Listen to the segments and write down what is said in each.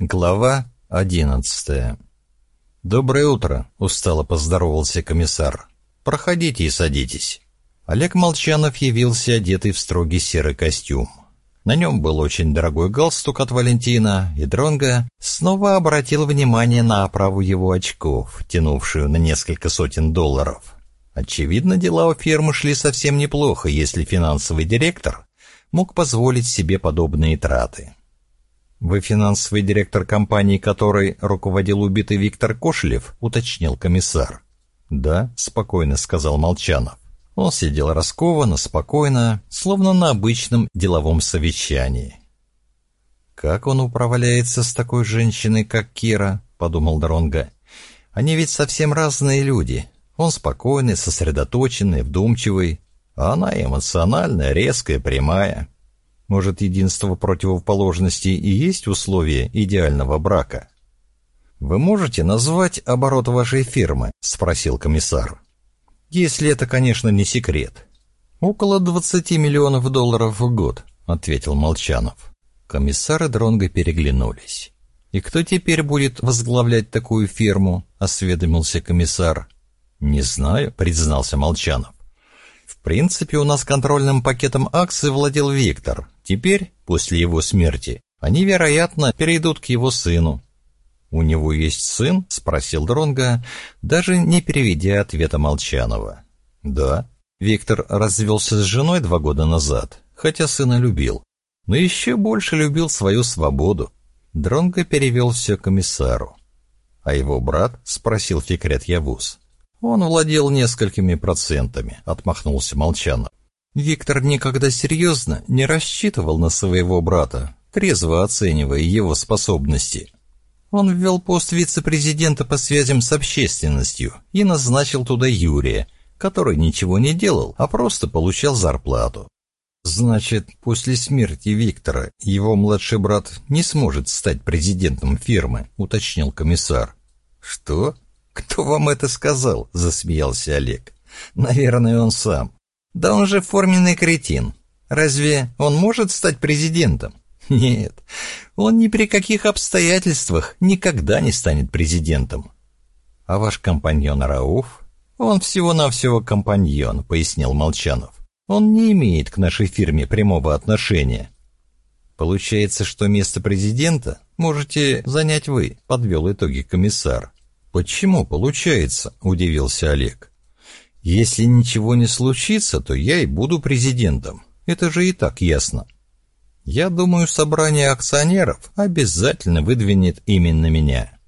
Глава одиннадцатая. «Доброе утро», — устало поздоровался комиссар. «Проходите и садитесь». Олег Молчанов явился одетый в строгий серый костюм. На нем был очень дорогой галстук от Валентина, и Дронга снова обратил внимание на оправу его очков, тянувшую на несколько сотен долларов. Очевидно, дела у фирмы шли совсем неплохо, если финансовый директор мог позволить себе подобные траты. «Вы финансовый директор компании, которой руководил убитый Виктор Кошелев?» — уточнил комиссар. «Да», — спокойно сказал Молчанов. Он сидел раскованно, спокойно, словно на обычном деловом совещании. «Как он управляется с такой женщиной, как Кира?» — подумал Дронга. «Они ведь совсем разные люди. Он спокойный, сосредоточенный, вдумчивый, а она эмоциональная, резкая, прямая. Может, единство противоположностей и есть условие идеального брака? «Вы можете назвать оборот вашей фирмы?» — спросил комиссар. «Если это, конечно, не секрет». «Около 20 миллионов долларов в год», — ответил Молчанов. Комиссар и Дронго переглянулись. «И кто теперь будет возглавлять такую фирму?» — осведомился комиссар. «Не знаю», — признался Молчанов. «В принципе, у нас контрольным пакетом акций владел Виктор, Теперь, после его смерти, они, вероятно, перейдут к его сыну. «У него есть сын?» — спросил Дронга, даже не переведя ответа Молчанова. «Да». Виктор развелся с женой два года назад, хотя сына любил, но еще больше любил свою свободу. Дронго перевел все комиссару. «А его брат?» — спросил Фикрет Явуз. «Он владел несколькими процентами», — отмахнулся Молчанов. Виктор никогда серьезно не рассчитывал на своего брата, трезво оценивая его способности. Он ввел пост вице-президента по связям с общественностью и назначил туда Юрия, который ничего не делал, а просто получал зарплату. Значит, после смерти Виктора его младший брат не сможет стать президентом фирмы, уточнил комиссар. Что? Кто вам это сказал? засмеялся Олег. Наверное, он сам. Да он же форменный кретин. Разве он может стать президентом? Нет, он ни при каких обстоятельствах никогда не станет президентом. А ваш компаньон Рауф? Он всего-навсего компаньон, пояснил Молчанов. Он не имеет к нашей фирме прямого отношения. Получается, что место президента можете занять вы, подвел итоги комиссар. Почему получается? удивился Олег. Если ничего не случится, то я и буду президентом. Это же и так ясно. Я думаю, собрание акционеров обязательно выдвинет именно меня.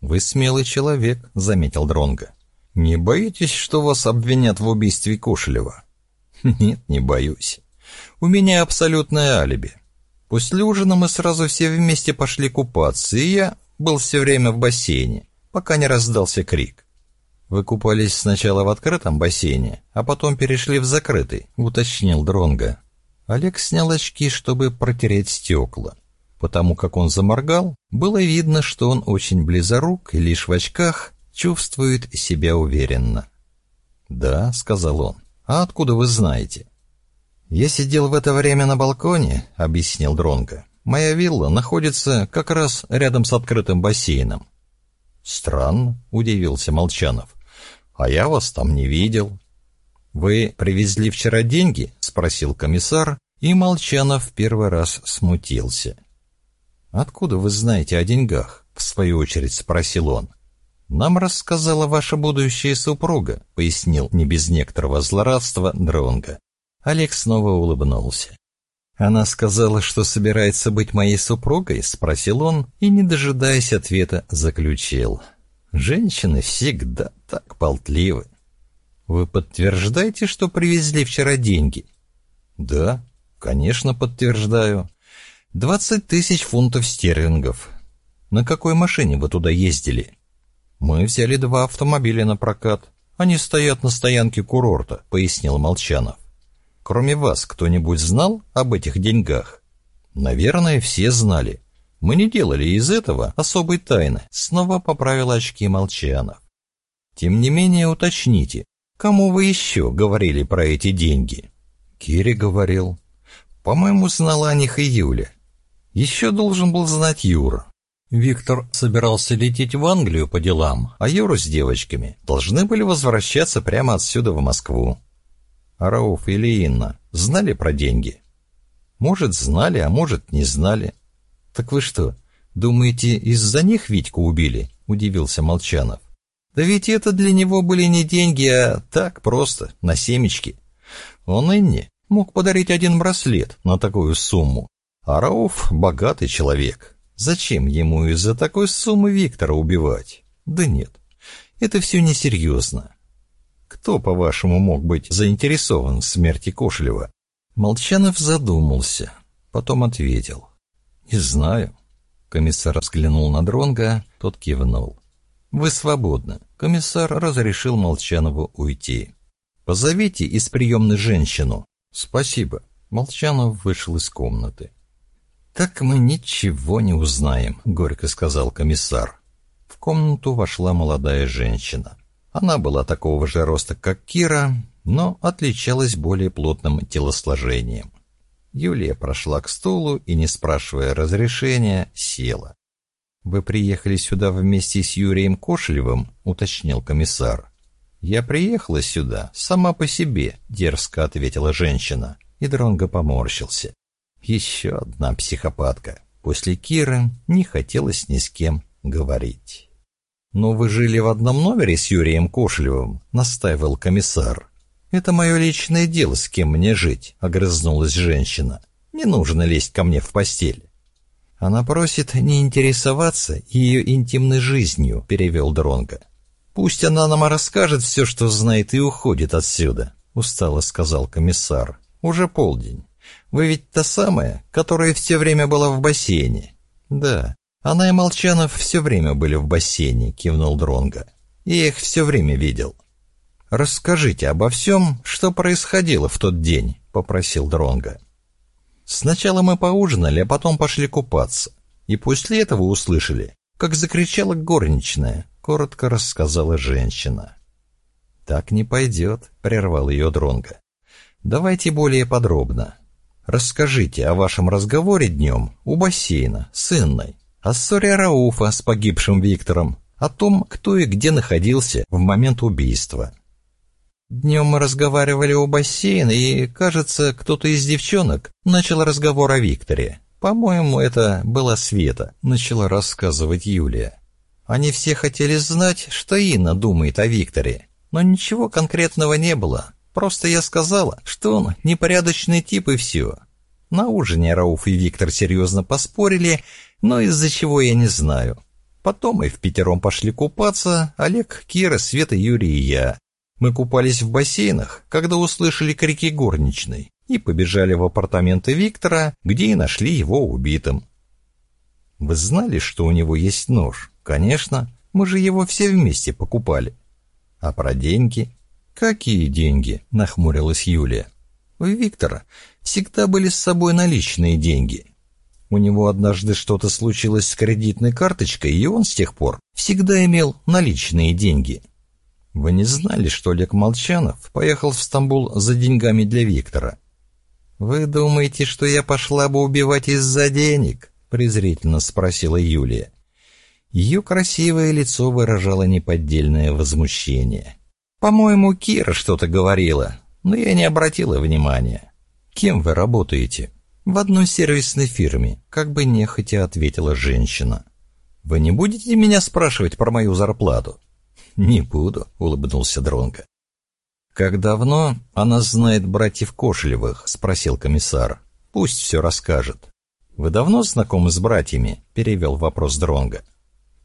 Вы смелый человек, заметил Дронга. Не боитесь, что вас обвинят в убийстве Кошелева? Нет, не боюсь. У меня абсолютное алиби. После ужина мы сразу все вместе пошли купаться, и я был все время в бассейне, пока не раздался крик. Вы купались сначала в открытом бассейне, а потом перешли в закрытый, уточнил Дронга. Олег снял очки, чтобы протереть стекла. Потому как он заморгал, было видно, что он очень близорук и лишь в очках чувствует себя уверенно. «Да», — сказал он, — «а откуда вы знаете?» «Я сидел в это время на балконе», — объяснил Дронга. «Моя вилла находится как раз рядом с открытым бассейном». «Странно», — удивился Молчанов. «А я вас там не видел». «Вы привезли вчера деньги?» — спросил комиссар, и Молчанов первый раз смутился. «Откуда вы знаете о деньгах?» — в свою очередь спросил он. «Нам рассказала ваша будущая супруга», — пояснил не без некоторого злорадства Дронга. Олег снова улыбнулся. «Она сказала, что собирается быть моей супругой?» — спросил он и, не дожидаясь ответа, заключил. Женщины всегда так болтливы. Вы подтверждаете, что привезли вчера деньги? Да, конечно, подтверждаю. Двадцать тысяч фунтов стерлингов. На какой машине вы туда ездили? Мы взяли два автомобиля на прокат. Они стоят на стоянке курорта, пояснил Молчанов. Кроме вас, кто-нибудь знал об этих деньгах? Наверное, все знали. Мы не делали из этого особой тайны, снова поправил очки Молчанов. Тем не менее уточните, кому вы еще говорили про эти деньги? Кире говорил. По-моему, знала о них и Юля. Еще должен был знать Юра. Виктор собирался лететь в Англию по делам, а Юра с девочками должны были возвращаться прямо отсюда в Москву. Рауф или Инна знали про деньги? Может, знали, а может, не знали. Так вы что, думаете, из-за них Витьку убили? Удивился Молчанов. Да ведь это для него были не деньги, а так просто, на семечки. Он Инне мог подарить один браслет на такую сумму. А Рауф — богатый человек, Зачем ему из-за такой суммы Виктора убивать? Да нет, это все несерьезно. Кто, по-вашему, мог быть заинтересован в смерти Кошелева? Молчанов задумался, потом ответил. «Не знаю». Комиссар взглянул на Дронга, тот кивнул. «Вы свободны». Комиссар разрешил Молчанову уйти. «Позовите из приемной женщину». «Спасибо». Молчанов вышел из комнаты. «Так мы ничего не узнаем», — горько сказал комиссар. В комнату вошла молодая женщина. Она была такого же роста, как Кира, но отличалась более плотным телосложением. Юлия прошла к стулу и, не спрашивая разрешения, села. «Вы приехали сюда вместе с Юрием Кошелевым?» — уточнил комиссар. «Я приехала сюда сама по себе», — дерзко ответила женщина, и Дронго поморщился. Еще одна психопатка. После Киры не хотелось ни с кем говорить. «Но вы жили в одном номере с Юрием Кошелевым», — настаивал комиссар. «Это мое личное дело, с кем мне жить», — огрызнулась женщина. «Не нужно лезть ко мне в постель». «Она просит не интересоваться ее интимной жизнью», — перевел Дронго. «Пусть она нам расскажет все, что знает, и уходит отсюда», — устало сказал комиссар. «Уже полдень». Вы ведь та самая, которая все время была в бассейне?» «Да, она и Молчанов все время были в бассейне», — кивнул Дронга. «Я их все время видел». «Расскажите обо всем, что происходило в тот день», — попросил Дронга. «Сначала мы поужинали, а потом пошли купаться. И после этого услышали, как закричала горничная», — коротко рассказала женщина. «Так не пойдет», — прервал ее Дронга. «Давайте более подробно. Расскажите о вашем разговоре днем у бассейна с Инной, о ссоре Рауфа с погибшим Виктором, о том, кто и где находился в момент убийства. Днем мы разговаривали у бассейна, и, кажется, кто-то из девчонок начал разговор о Викторе. По-моему, это была Света, начала рассказывать Юлия. Они все хотели знать, что Инна думает о Викторе, но ничего конкретного не было. Просто я сказала, что он непорядочный тип и все. На ужине Рауф и Виктор серьезно поспорили, но из-за чего я не знаю. Потом мы в пятером пошли купаться, Олег, Кира, Света, Юрий и я. Мы купались в бассейнах, когда услышали крики горничной, и побежали в апартаменты Виктора, где и нашли его убитым. Вы знали, что у него есть нож? Конечно, мы же его все вместе покупали. А про деньги? «Какие деньги?» — нахмурилась Юлия. «У Виктора всегда были с собой наличные деньги. У него однажды что-то случилось с кредитной карточкой, и он с тех пор всегда имел наличные деньги». «Вы не знали, что Олег Молчанов поехал в Стамбул за деньгами для Виктора?» «Вы думаете, что я пошла бы убивать из-за денег?» — презрительно спросила Юлия. Ее красивое лицо выражало неподдельное возмущение. По-моему, Кира что-то говорила, но я не обратила внимания. Кем вы работаете? В одной сервисной фирме, как бы нехотя ответила женщина. Вы не будете меня спрашивать про мою зарплату? Не буду, улыбнулся Дронко. Как давно она знает братьев Кошелевых? спросил комиссар. Пусть все расскажет. Вы давно знакомы с братьями? перевел вопрос Дронга.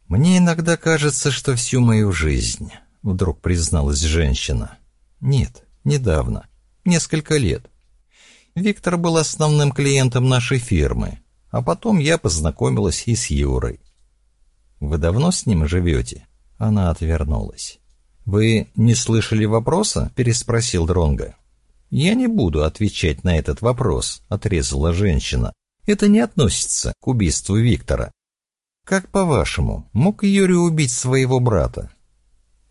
Мне иногда кажется, что всю мою жизнь вдруг призналась женщина. Нет, недавно. Несколько лет. Виктор был основным клиентом нашей фирмы, а потом я познакомилась и с Юрой. Вы давно с ним живете? Она отвернулась. Вы не слышали вопроса? переспросил Дронга. Я не буду отвечать на этот вопрос, отрезала женщина. Это не относится к убийству Виктора. Как по-вашему, мог Юрий убить своего брата?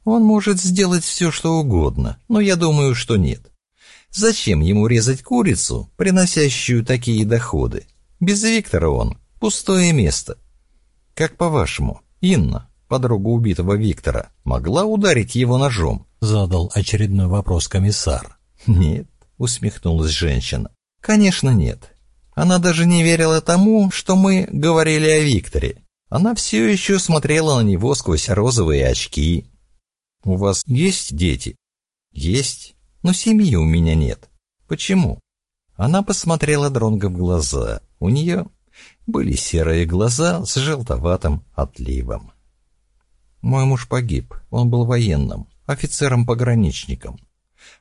Он может сделать все, что угодно, но я думаю, что нет. Зачем ему резать курицу, приносящую такие доходы? Без Виктора он — пустое место. Как по-вашему, Инна, подруга убитого Виктора, могла ударить его ножом? Задал очередной вопрос комиссар. Нет, усмехнулась женщина. Конечно, нет. Она даже не верила тому, что мы говорили о Викторе. Она все еще смотрела на него сквозь розовые очки. «У вас есть дети?» «Есть, но семьи у меня нет. Почему?» Она посмотрела Дронго в глаза. У нее были серые глаза с желтоватым отливом. «Мой муж погиб. Он был военным, офицером-пограничником.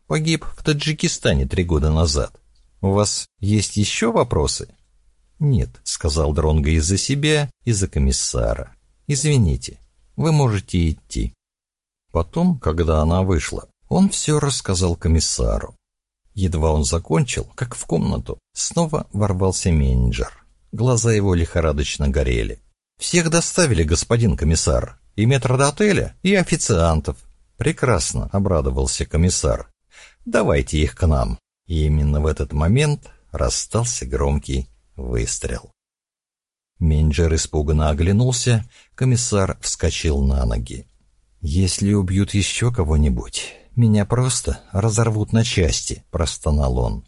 Погиб в Таджикистане три года назад. У вас есть еще вопросы?» «Нет», — сказал Дронго из-за себя, из-за комиссара. «Извините, вы можете идти». Потом, когда она вышла, он все рассказал комиссару. Едва он закончил, как в комнату снова ворвался менеджер. Глаза его лихорадочно горели. «Всех доставили, господин комиссар, и метрдотеля, и официантов». «Прекрасно», — обрадовался комиссар. «Давайте их к нам». И именно в этот момент расстался громкий выстрел. Менеджер испуганно оглянулся, комиссар вскочил на ноги. «Если убьют еще кого-нибудь, меня просто разорвут на части», — простонал он.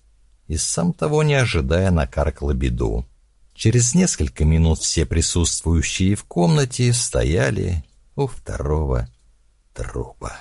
И сам того не ожидая накаркал беду. Через несколько минут все присутствующие в комнате стояли у второго трупа.